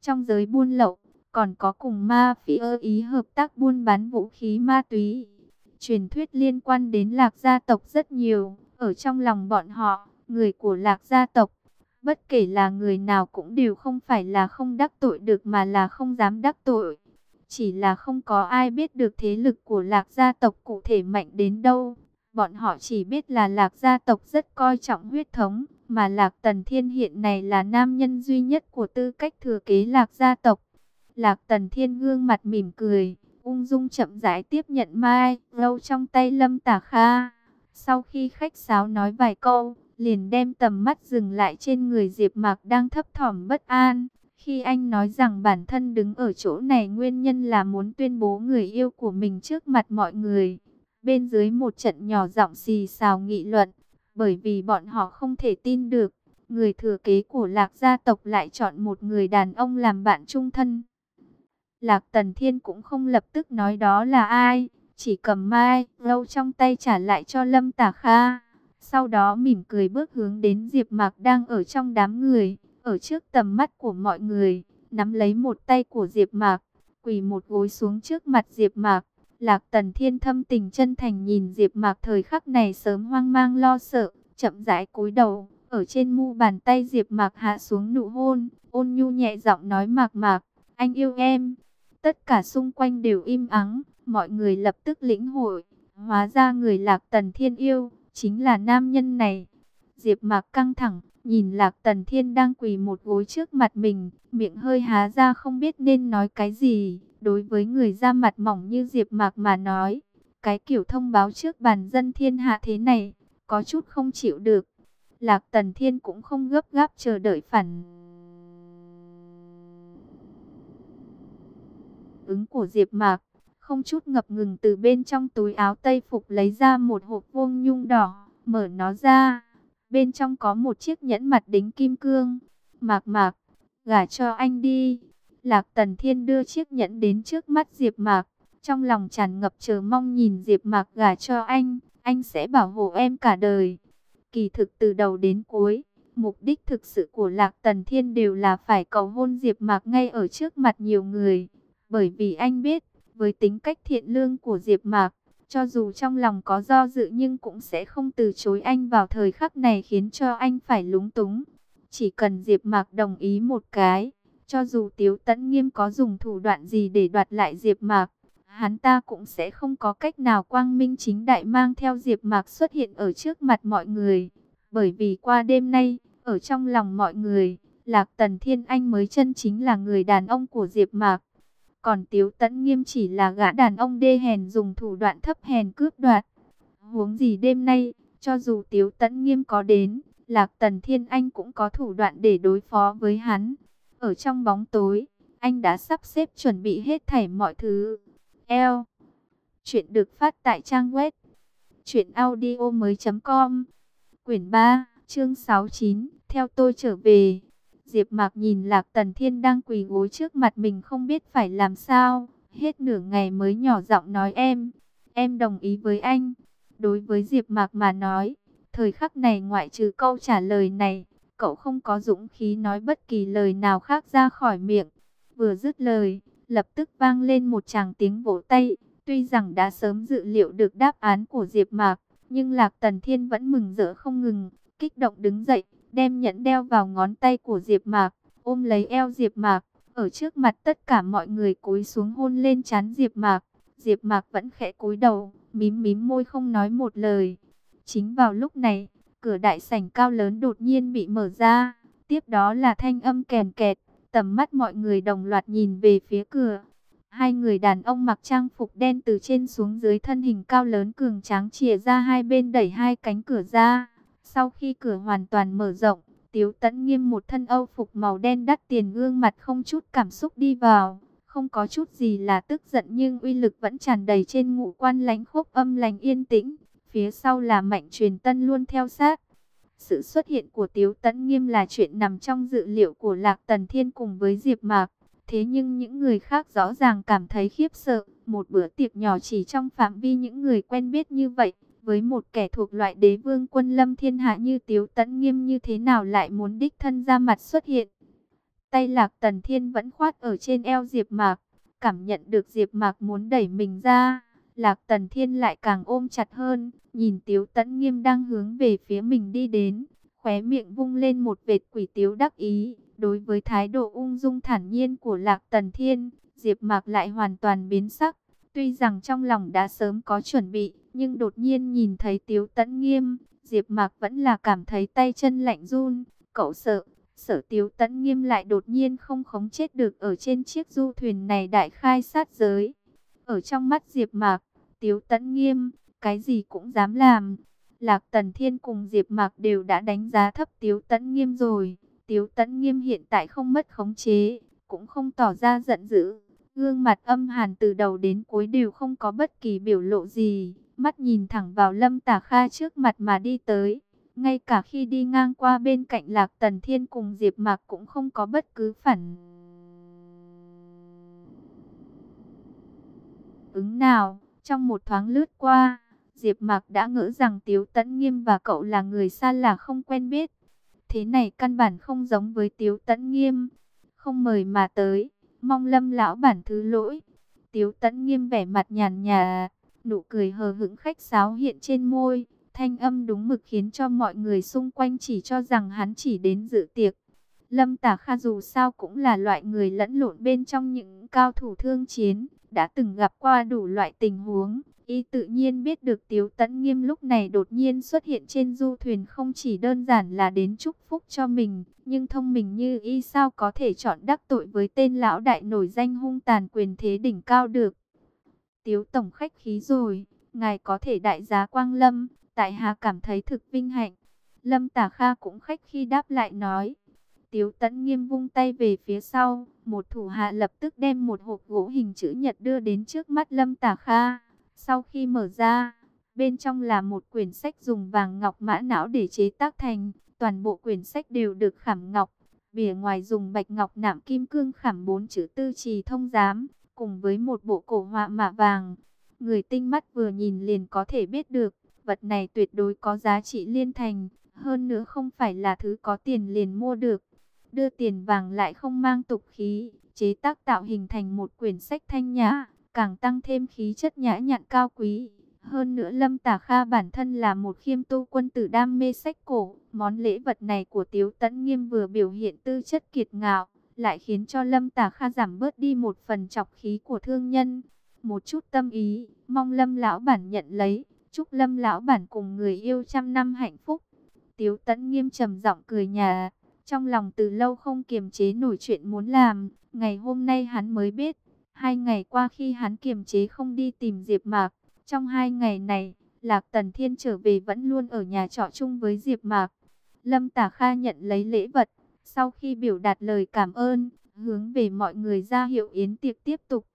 Trong giới buôn lậu, còn có cùng ma phi ý hợp tác buôn bán vũ khí ma túy. Truyền thuyết liên quan đến Lạc gia tộc rất nhiều, ở trong lòng bọn họ, người của Lạc gia tộc Bất kể là người nào cũng đều không phải là không đắc tội được mà là không dám đắc tội. Chỉ là không có ai biết được thế lực của lạc gia tộc cụ thể mạnh đến đâu. Bọn họ chỉ biết là lạc gia tộc rất coi trọng huyết thống, mà lạc tần thiên hiện này là nam nhân duy nhất của tư cách thừa kế lạc gia tộc. Lạc tần thiên gương mặt mỉm cười, ung dung chậm rãi tiếp nhận mai, lâu trong tay lâm tả kha. Sau khi khách sáo nói vài câu, liền đem tầm mắt dừng lại trên người Diệp Mạc đang thấp thỏm bất an. Khi anh nói rằng bản thân đứng ở chỗ này nguyên nhân là muốn tuyên bố người yêu của mình trước mặt mọi người. Bên dưới một trận nhỏ giọng xì xào nghị luận, bởi vì bọn họ không thể tin được, người thừa kế của Lạc gia tộc lại chọn một người đàn ông làm bạn trung thân. Lạc Tần Thiên cũng không lập tức nói đó là ai, chỉ cầm mai lâu trong tay trả lại cho Lâm Tả Kha. Sau đó mỉm cười bước hướng đến Diệp Mạc đang ở trong đám người, ở trước tầm mắt của mọi người, nắm lấy một tay của Diệp Mạc, quỳ một gối xuống trước mặt Diệp Mạc. Lạc Tần Thiên thâm tình chân thành nhìn Diệp Mạc thời khắc này sớm hoang mang lo sợ, chậm rãi cúi đầu, ở trên mu bàn tay Diệp Mạc hạ xuống nụ hôn, ôn nhu nhẹ giọng nói Mạc Mạc, anh yêu em. Tất cả xung quanh đều im ắng, mọi người lập tức lĩnh hội, hóa ra người Lạc Tần Thiên yêu chính là nam nhân này. Diệp Mạc căng thẳng, nhìn Lạc Tần Thiên đang quỳ một gối trước mặt mình, miệng hơi há ra không biết nên nói cái gì. Đối với người da mặt mỏng như Diệp Mạc mà nói, cái kiểu thông báo trước bàn dân thiên hạ thế này, có chút không chịu được. Lạc Tần Thiên cũng không gấp gáp chờ đợi phản ứng của Diệp Mạc không chút ngập ngừng từ bên trong túi áo tây phục lấy ra một hộp vuông nhung đỏ, mở nó ra. Bên trong có một chiếc nhẫn mặt đính kim cương. Mạc mạc, gả cho anh đi. Lạc Tần Thiên đưa chiếc nhẫn đến trước mắt Diệp Mạc. Trong lòng tràn ngập chờ mong nhìn Diệp Mạc gả cho anh. Anh sẽ bảo hộ em cả đời. Kỳ thực từ đầu đến cuối, mục đích thực sự của Lạc Tần Thiên đều là phải cầu hôn Diệp Mạc ngay ở trước mặt nhiều người. Bởi vì anh biết, với tính cách thiện lương của Diệp Mạc, cho dù trong lòng có do dự nhưng cũng sẽ không từ chối anh vào thời khắc này khiến cho anh phải lúng túng. Chỉ cần Diệp Mạc đồng ý một cái, cho dù Tiếu Tấn Nghiêm có dùng thủ đoạn gì để đoạt lại Diệp Mạc, hắn ta cũng sẽ không có cách nào quang minh chính đại mang theo Diệp Mạc xuất hiện ở trước mặt mọi người. Bởi vì qua đêm nay, ở trong lòng mọi người, Lạc Tần Thiên Anh mới chân chính là người đàn ông của Diệp Mạc. Còn Tiếu Tấn Nghiêm chỉ là gã đàn ông đê hèn dùng thủ đoạn thấp hèn cướp đoạt. Huống gì đêm nay, cho dù Tiếu Tấn Nghiêm có đến, Lạc Tần Thiên Anh cũng có thủ đoạn để đối phó với hắn. Ở trong bóng tối, anh đã sắp xếp chuẩn bị hết thảy mọi thứ. Eo. Chuyện được phát tại trang web. Chuyện audio mới.com Quyển 3, chương 69, theo tôi trở về. Diệp Mạc nhìn Lạc Tần Thiên đang quỳ gối trước mặt mình không biết phải làm sao, hết nửa ngày mới nhỏ giọng nói em, em đồng ý với anh. Đối với Diệp Mạc mà nói, thời khắc này ngoại trừ câu trả lời này, cậu không có dũng khí nói bất kỳ lời nào khác ra khỏi miệng. Vừa dứt lời, lập tức vang lên một tràng tiếng vỗ tay, tuy rằng đã sớm dự liệu được đáp án của Diệp Mạc, nhưng Lạc Tần Thiên vẫn mừng rỡ không ngừng, kích động đứng dậy đem nhẫn đeo vào ngón tay của Diệp Mạc, ôm lấy eo Diệp Mạc, ở trước mặt tất cả mọi người cúi xuống hôn lên trán Diệp Mạc. Diệp Mạc vẫn khẽ cúi đầu, mím mím môi không nói một lời. Chính vào lúc này, cửa đại sảnh cao lớn đột nhiên bị mở ra, tiếp đó là thanh âm kèn kẹt, tầm mắt mọi người đồng loạt nhìn về phía cửa. Hai người đàn ông mặc trang phục đen từ trên xuống dưới thân hình cao lớn cường tráng chìa ra hai bên đẩy hai cánh cửa ra. Sau khi cửa hoàn toàn mở rộng, Tiếu Tấn Nghiêm một thân âu phục màu đen đắt tiền gương mặt không chút cảm xúc đi vào, không có chút gì là tức giận nhưng uy lực vẫn tràn đầy trên ngũ quan lánh khốc âm lành yên tĩnh, phía sau là Mạnh Truyền Tân luôn theo sát. Sự xuất hiện của Tiếu Tấn Nghiêm là chuyện nằm trong dự liệu của Lạc Tần Thiên cùng với Diệp Mạc, thế nhưng những người khác rõ ràng cảm thấy khiếp sợ, một bữa tiệc nhỏ chỉ trong phạm vi những người quen biết như vậy với một kẻ thuộc loại đế vương quân lâm thiên hạ như Tiếu Tấn Nghiêm như thế nào lại muốn đích thân ra mặt xuất hiện. Tay lạc tần thiên vẫn khoát ở trên eo Diệp Mạc, cảm nhận được Diệp Mạc muốn đẩy mình ra. Lạc tần thiên lại càng ôm chặt hơn, nhìn Tiếu Tấn Nghiêm đang hướng về phía mình đi đến, khóe miệng vung lên một vệt quỷ tiếu đắc ý. Đối với thái độ ung dung thản nhiên của Lạc Tần Thiên, Diệp Mạc lại hoàn toàn biến sắc. Tuy rằng trong lòng đã sớm có chuẩn bị, nhưng đột nhiên nhìn thấy Tiếu Tấn Nghiêm, Diệp Mạc vẫn là cảm thấy tay chân lạnh run. Cậu sợ, sợ Tiếu Tấn Nghiêm lại đột nhiên không khống chết được ở trên chiếc du thuyền này đại khai sát giới. Ở trong mắt Diệp Mạc, Tiếu Tấn Nghiêm, cái gì cũng dám làm. Lạc Tần Thiên cùng Diệp Mạc đều đã đánh giá thấp Tiếu Tấn Nghiêm rồi. Tiếu Tấn Nghiêm hiện tại không mất khống chế, cũng không tỏ ra giận dữ. Gương mặt âm hàn từ đầu đến cuối đều không có bất kỳ biểu lộ gì, mắt nhìn thẳng vào Lâm Tả Kha trước mặt mà đi tới. Ngay cả khi đi ngang qua bên cạnh Lạc Tần Thiên cùng Diệp Mạc cũng không có bất cứ phản ứng nào. Trong một thoáng lướt qua, Diệp Mạc đã ngỡ rằng Tiếu Tấn Nghiêm và cậu là người xa lạ không quen biết. Thế này căn bản không giống với Tiếu Tấn Nghiêm, không mời mà tới mong lâm lão bản thứ lỗi. Tiếu tẫn nghiêm vẻ mặt nhàn nhà, nụ cười hờ hững khách sáo hiện trên môi, thanh âm đúng mực khiến cho mọi người xung quanh chỉ cho rằng hắn chỉ đến dự tiệc. Lâm Tả Kha dù sao cũng là loại người lẫn lộn bên trong những cao thủ thương chiến, đã từng gặp qua đủ loại tình huống, Y tự nhiên biết được Tiếu Tấn Nghiêm lúc này đột nhiên xuất hiện trên du thuyền không chỉ đơn giản là đến chúc phúc cho mình, nhưng thông minh như Y sao có thể chọn đắc tội với tên lão đại nổi danh hung tàn quyền thế đỉnh cao được. Tiếu Tổng khách khí rồi, ngài có thể đại giá Quang Lâm, tại hạ cảm thấy thực vinh hạnh. Lâm Tả Kha cũng khách khi đáp lại nói. Tiếu Tấn Nghiêm vung tay về phía sau, một thủ hạ lập tức đem một hộp gỗ hình chữ nhật đưa đến trước mắt Lâm Tả Kha. Sau khi mở ra, bên trong là một quyển sách dùng vàng ngọc mã não để chế tác thành. Toàn bộ quyển sách đều được khảm ngọc. Bìa ngoài dùng bạch ngọc nạm kim cương khảm bốn chữ tư trì thông giám, cùng với một bộ cổ họa mạ vàng. Người tinh mắt vừa nhìn liền có thể biết được, vật này tuyệt đối có giá trị liên thành, hơn nữa không phải là thứ có tiền liền mua được. Đưa tiền vàng lại không mang tục khí, chế tác tạo hình thành một quyển sách thanh nhã, càng tăng thêm khí chất nhã nhặn cao quý. Hơn nữa Lâm Tả Kha bản thân là một khiêm tu quân tử đam mê sách cổ. Món lễ vật này của Tiếu Tấn Nghiêm vừa biểu hiện tư chất kiệt ngạo, lại khiến cho Lâm Tả Kha giảm bớt đi một phần chọc khí của thương nhân. Một chút tâm ý, mong Lâm Lão Bản nhận lấy, chúc Lâm Lão Bản cùng người yêu trăm năm hạnh phúc. Tiếu Tấn Nghiêm trầm giọng cười nhà, trong lòng từ lâu không kiềm chế nổi chuyện muốn làm, ngày hôm nay hắn mới biết Hai ngày qua khi hắn kiềm chế không đi tìm Diệp Mạc, trong hai ngày này, Lạc Tần Thiên trở về vẫn luôn ở nhà trọ chung với Diệp Mạc. Lâm Tả Kha nhận lấy lễ vật, sau khi biểu đạt lời cảm ơn, hướng về mọi người ra hiệu yến tiệc tiếp tục.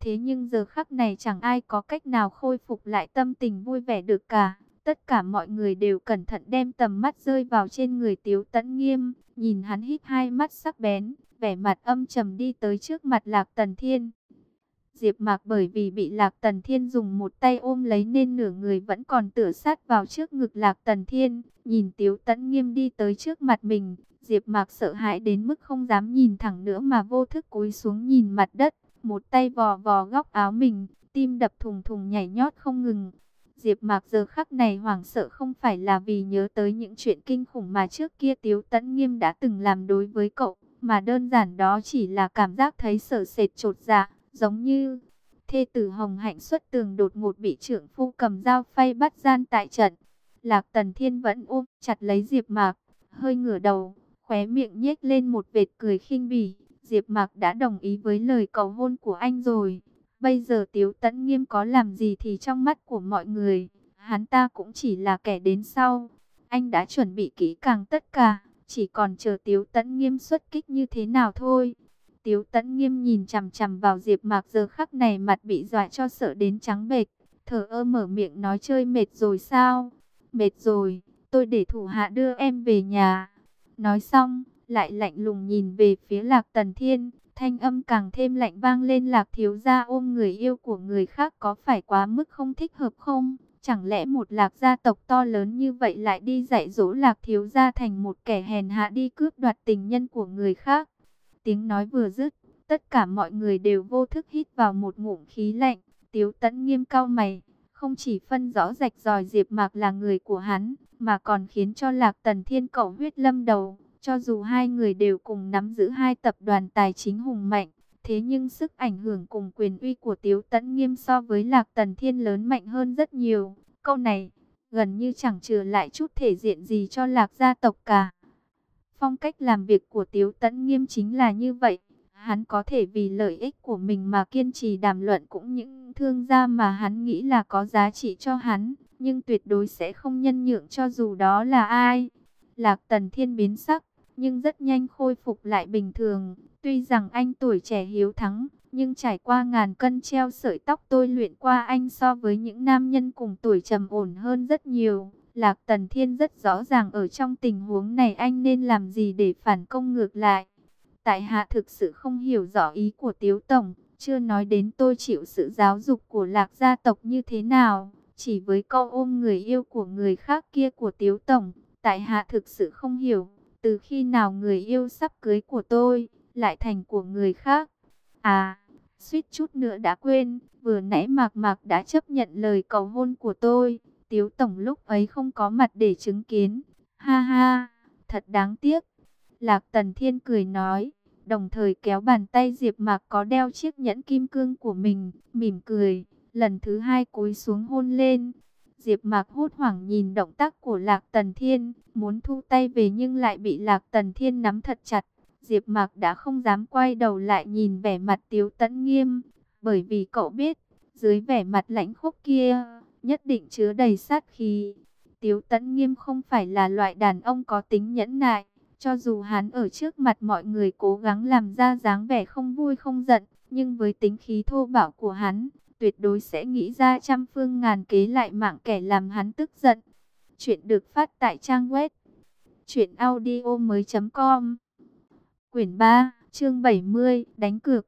Thế nhưng giờ khắc này chẳng ai có cách nào khôi phục lại tâm tình vui vẻ được cả. Tất cả mọi người đều cẩn thận đem tầm mắt rơi vào trên người Tiếu Tấn Nghiêm, nhìn hắn hít hai mắt sắc bén, vẻ mặt âm trầm đi tới trước mặt Lạc Tần Thiên. Diệp Mạc bởi vì bị Lạc Tần Thiên dùng một tay ôm lấy nên nửa người vẫn còn tựa sát vào trước ngực Lạc Tần Thiên, nhìn Tiếu Tấn Nghiêm đi tới trước mặt mình, Diệp Mạc sợ hãi đến mức không dám nhìn thẳng nữa mà vô thức cúi xuống nhìn mặt đất, một tay vò vò góc áo mình, tim đập thùng thùng nhảy nhót không ngừng. Diệp Mạc giờ khắc này hoảng sợ không phải là vì nhớ tới những chuyện kinh khủng mà trước kia Tiếu Tấn Nghiêm đã từng làm đối với cậu, mà đơn giản đó chỉ là cảm giác thấy sợ sệt trột dạ giống như thê tử Hồng Hạnh xuất tường đột ngột bị trưởng phu cầm dao phay bắt gian tại trận. Lạc Tần Thiên vẫn ôm chặt lấy Diệp Mạc, hơi ngửa đầu, khóe miệng nhếch lên một vệt cười khinh bỉ. Diệp Mạc đã đồng ý với lời cầu hôn của anh rồi. Bây giờ Tiếu Tấn Nghiêm có làm gì thì trong mắt của mọi người, hắn ta cũng chỉ là kẻ đến sau. Anh đã chuẩn bị kỹ càng tất cả, chỉ còn chờ Tiếu Tấn Nghiêm xuất kích như thế nào thôi. Tiếu Tấn Nghiêm nhìn chằm chằm vào Diệp Mạc giờ khắc này mặt bị dọa cho sợ đến trắng bệch, thở ơ mở miệng nói chơi mệt rồi sao? Mệt rồi, tôi để thủ hạ đưa em về nhà. Nói xong, lại lạnh lùng nhìn về phía Lạc Tần Thiên, thanh âm càng thêm lạnh vang lên Lạc thiếu gia ôm người yêu của người khác có phải quá mức không thích hợp không? Chẳng lẽ một lạc gia tộc to lớn như vậy lại đi dạy dỗ lạc thiếu gia thành một kẻ hèn hạ đi cướp đoạt tình nhân của người khác? Tiếng nói vừa dứt, tất cả mọi người đều vô thức hít vào một ngụm khí lạnh. Tiếu tẫn nghiêm cao mày, không chỉ phân rõ rạch ròi Diệp Mạc là người của hắn, mà còn khiến cho Lạc Tần Thiên cậu huyết lâm đầu. Cho dù hai người đều cùng nắm giữ hai tập đoàn tài chính hùng mạnh, thế nhưng sức ảnh hưởng cùng quyền uy của Tiếu Tấn Nghiêm so với Lạc Tần Thiên lớn mạnh hơn rất nhiều. Câu này gần như chẳng trừ lại chút thể diện gì cho Lạc gia tộc cả. Phong cách làm việc của Tiếu Tấn Nghiêm chính là như vậy. Hắn có thể vì lợi ích của mình mà kiên trì đàm luận cũng những thương gia mà hắn nghĩ là có giá trị cho hắn, nhưng tuyệt đối sẽ không nhân nhượng cho dù đó là ai. Lạc Tần Thiên biến sắc, nhưng rất nhanh khôi phục lại bình thường. Tuy rằng anh tuổi trẻ hiếu thắng, nhưng trải qua ngàn cân treo sợi tóc tôi luyện qua anh so với những nam nhân cùng tuổi trầm ổn hơn rất nhiều. Lạc Tần Thiên rất rõ ràng ở trong tình huống này anh nên làm gì để phản công ngược lại. Tại hạ thực sự không hiểu rõ ý của Tiếu Tổng, chưa nói đến tôi chịu sự giáo dục của Lạc gia tộc như thế nào. Chỉ với câu ôm người yêu của người khác kia của Tiếu Tổng, tại hạ thực sự không hiểu. Từ khi nào người yêu sắp cưới của tôi, lại thành của người khác? À, suýt chút nữa đã quên, vừa nãy Mạc Mạc đã chấp nhận lời cầu hôn của tôi. Tiếu Tổng lúc ấy không có mặt để chứng kiến. Ha ha, thật đáng tiếc. Lạc Tần Thiên cười nói, đồng thời kéo bàn tay Diệp Mạc có đeo chiếc nhẫn kim cương của mình, mỉm cười, lần thứ hai cúi xuống hôn lên. Diệp Mạc hốt hoảng nhìn động tác của Lạc Tần Thiên, muốn thu tay về nhưng lại bị Lạc Tần Thiên nắm thật chặt. Diệp Mạc đã không dám quay đầu lại nhìn vẻ mặt Tiếu Tấn Nghiêm, bởi vì cậu biết, dưới vẻ mặt lãnh khốc kia, nhất định chứa đầy sát khí. Tiếu Tấn Nghiêm không phải là loại đàn ông có tính nhẫn nại, cho dù hắn ở trước mặt mọi người cố gắng làm ra dáng vẻ không vui không giận, nhưng với tính khí thô bạo của hắn, tuyệt đối sẽ nghĩ ra trăm phương ngàn kế lại mạng kẻ làm hắn tức giận. Chuyện được phát tại trang web truyệnaudiomoi.com. Quyển 3, chương 70, đánh cược.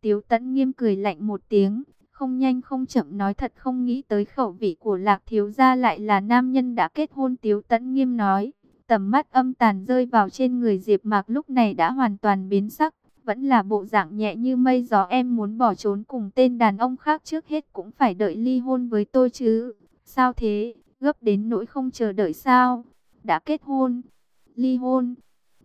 Tiếu Tấn nghiêm cười lạnh một tiếng, không nhanh không chậm nói thật không nghĩ tới khẩu vị của Lạc thiếu gia lại là nam nhân đã kết hôn, Tiếu Tấn nghiêm nói. Tầm mắt âm tàn rơi vào trên người Diệp Mạc lúc này đã hoàn toàn biến sắc, vẫn là bộ dạng nhẹ như mây gió em muốn bỏ trốn cùng tên đàn ông khác trước hết cũng phải đợi ly hôn với tôi chứ. Sao thế, gấp đến nỗi không chờ đợi sao? Đã kết hôn, ly hôn.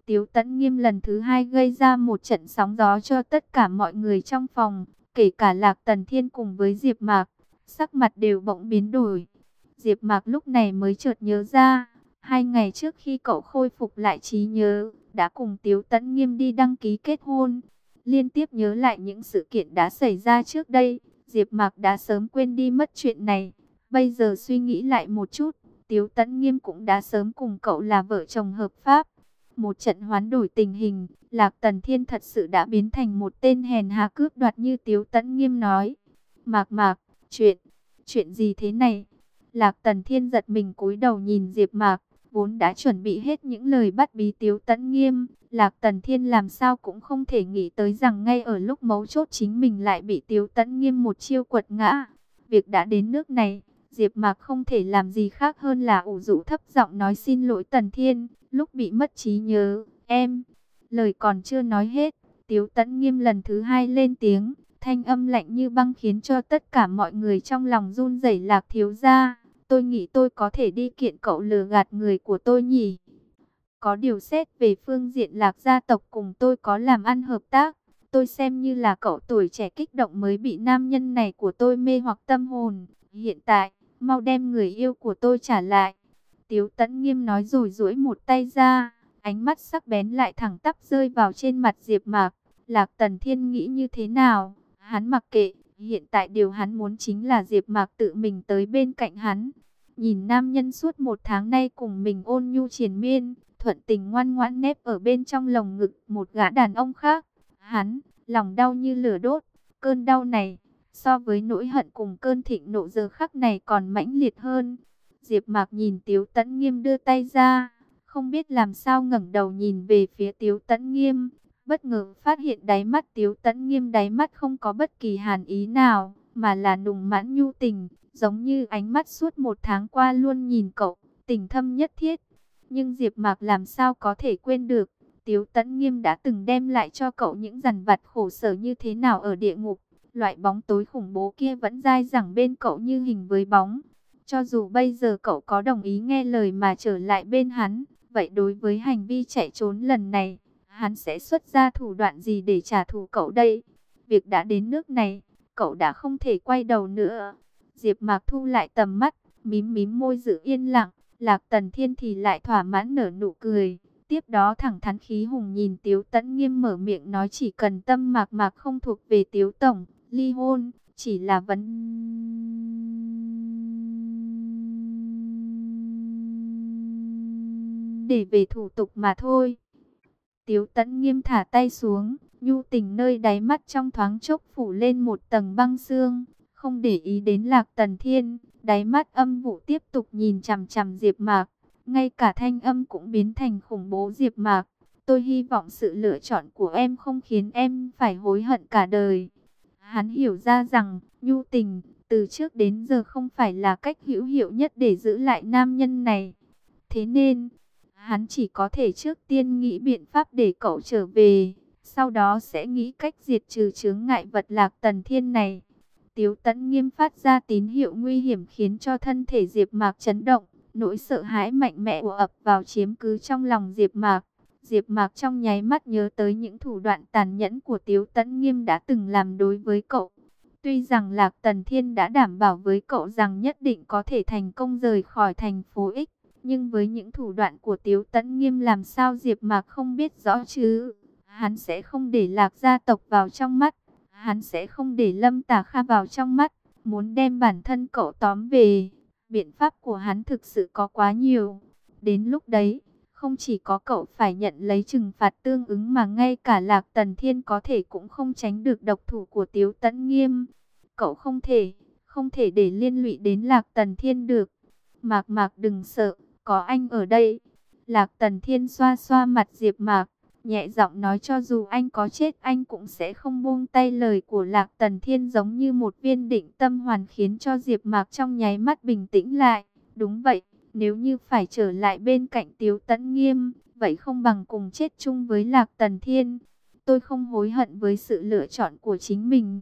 Tiếu Tấn Nghiêm lần thứ hai gây ra một trận sóng gió cho tất cả mọi người trong phòng, kể cả Lạc Tần Thiên cùng với Diệp Mạc, sắc mặt đều bỗng biến đổi. Diệp Mạc lúc này mới chợt nhớ ra, hai ngày trước khi cậu khôi phục lại trí nhớ, đã cùng Tiếu Tấn Nghiêm đi đăng ký kết hôn. Liên tiếp nhớ lại những sự kiện đã xảy ra trước đây, Diệp Mạc đã sớm quên đi mất chuyện này. Bây giờ suy nghĩ lại một chút, Tiếu Tấn Nghiêm cũng đã sớm cùng cậu là vợ chồng hợp pháp. Một trận hoán đổi tình hình, Lạc Tần Thiên thật sự đã biến thành một tên hèn hạ cướp đoạt như Tiếu Tấn Nghiêm nói. Mạc Mạc, chuyện, chuyện gì thế này? Lạc Tần Thiên giật mình cúi đầu nhìn Diệp Mạc, vốn đã chuẩn bị hết những lời bắt bí tiếu tẫn nghiêm, Lạc Tần Thiên làm sao cũng không thể nghĩ tới rằng ngay ở lúc mấu chốt chính mình lại bị tiếu tẫn nghiêm một chiêu quật ngã. Việc đã đến nước này, Diệp Mạc không thể làm gì khác hơn là ủ rũ thấp giọng nói xin lỗi Tần Thiên, lúc bị mất trí nhớ, em. Lời còn chưa nói hết, Tiếu Tấn Nghiêm lần thứ hai lên tiếng, thanh âm lạnh như băng khiến cho tất cả mọi người trong lòng run rẩy Lạc thiếu gia. Tôi nghĩ tôi có thể đi kiện cậu lừa gạt người của tôi nhỉ. Có điều xét về phương diện lạc gia tộc cùng tôi có làm ăn hợp tác. Tôi xem như là cậu tuổi trẻ kích động mới bị nam nhân này của tôi mê hoặc tâm hồn. Hiện tại, mau đem người yêu của tôi trả lại. Tiếu tẫn nghiêm nói rồi duỗi một tay ra, ánh mắt sắc bén lại thẳng tắp rơi vào trên mặt Diệp Mạc. Lạc Tần Thiên nghĩ như thế nào? Hắn mặc kệ, hiện tại điều hắn muốn chính là Diệp Mạc tự mình tới bên cạnh hắn. Nhìn nam nhân suốt một tháng nay cùng mình ôn nhu triền miên, thuận tình ngoan ngoãn nép ở bên trong lồng ngực một gã đàn ông khác. Hắn, lòng đau như lửa đốt, cơn đau này, so với nỗi hận cùng cơn thịnh nộ giờ khắc này còn mãnh liệt hơn. Diệp Mạc nhìn Tiếu Tấn Nghiêm đưa tay ra, không biết làm sao ngẩng đầu nhìn về phía Tiếu Tấn Nghiêm, bất ngờ phát hiện đáy mắt Tiếu Tấn Nghiêm đáy mắt không có bất kỳ hàn ý nào, mà là nùng mãn nhu tình, giống như ánh mắt suốt một tháng qua luôn nhìn cậu, tình thâm nhất thiết. Nhưng Diệp Mạc làm sao có thể quên được, Tiếu Tấn Nghiêm đã từng đem lại cho cậu những dằn vặt khổ sở như thế nào ở địa ngục. Loại bóng tối khủng bố kia vẫn dai dẳng bên cậu như hình với bóng. Cho dù bây giờ cậu có đồng ý nghe lời mà trở lại bên hắn, vậy đối với hành vi chạy trốn lần này, hắn sẽ xuất ra thủ đoạn gì để trả thù cậu đây? Việc đã đến nước này, cậu đã không thể quay đầu nữa. Diệp Mạc thu lại tầm mắt, mím mím môi giữ yên lặng, Lạc Tần Thiên thì lại thỏa mãn nở nụ cười. Tiếp đó thẳng thắn khí hùng nhìn Tiếu Tấn Nghiêm mở miệng nói chỉ cần tâm mạc mạc không thuộc về Tiếu Tổng, ly hôn, chỉ là vấn... Để về thủ tục mà thôi. Tiếu Tẫn Nghiêm thả tay xuống, nhu tình nơi đáy mắt trong thoáng chốc phủ lên một tầng băng xương, không để ý đến Lạc Tần Thiên, đáy mắt âm vụ tiếp tục nhìn chằm chằm Diệp Mạc, ngay cả thanh âm cũng biến thành khủng bố Diệp Mạc. Tôi hy vọng sự lựa chọn của em không khiến em phải hối hận cả đời. Hắn hiểu ra rằng, nhu tình, từ trước đến giờ không phải là cách hữu hiệu nhất để giữ lại nam nhân này. Thế nên, hắn chỉ có thể trước tiên nghĩ biện pháp để cậu trở về, sau đó sẽ nghĩ cách diệt trừ chướng ngại vật lạc tần thiên này. Tiếu tẫn nghiêm phát ra tín hiệu nguy hiểm khiến cho thân thể Diệp Mạc chấn động. Nỗi sợ hãi mạnh mẽ ùa ập vào chiếm cứ trong lòng Diệp Mạc. Diệp Mạc trong nháy mắt nhớ tới những thủ đoạn tàn nhẫn của Tiếu Tấn Nghiêm đã từng làm đối với cậu. Tuy rằng Lạc Tần Thiên đã đảm bảo với cậu rằng nhất định có thể thành công rời khỏi thành phố X, nhưng với những thủ đoạn của Tiếu Tấn Nghiêm làm sao Diệp Mạc không biết rõ chứ? Hắn sẽ không để Lạc gia tộc vào trong mắt, hắn sẽ không để Lâm Tà Kha vào trong mắt, muốn đem bản thân cậu tóm về. Biện pháp của hắn thực sự có quá nhiều. Đến lúc đấy, không chỉ có cậu phải nhận lấy trừng phạt tương ứng mà ngay cả Lạc Tần Thiên có thể cũng không tránh được độc thủ của Tiếu Tấn Nghiêm. Cậu không thể, không thể để liên lụy đến Lạc Tần Thiên được. Mạc Mạc đừng sợ, có anh ở đây. Lạc Tần Thiên xoa xoa mặt Diệp Mạc, nhẹ giọng nói cho dù anh có chết anh cũng sẽ không buông tay lời của Lạc Tần Thiên giống như một viên định tâm hoàn khiến cho Diệp Mạc trong nháy mắt bình tĩnh lại. Đúng vậy, nếu như phải trở lại bên cạnh Tiếu Tấn Nghiêm, vậy không bằng cùng chết chung với Lạc Tần Thiên. Tôi không hối hận với sự lựa chọn của chính mình.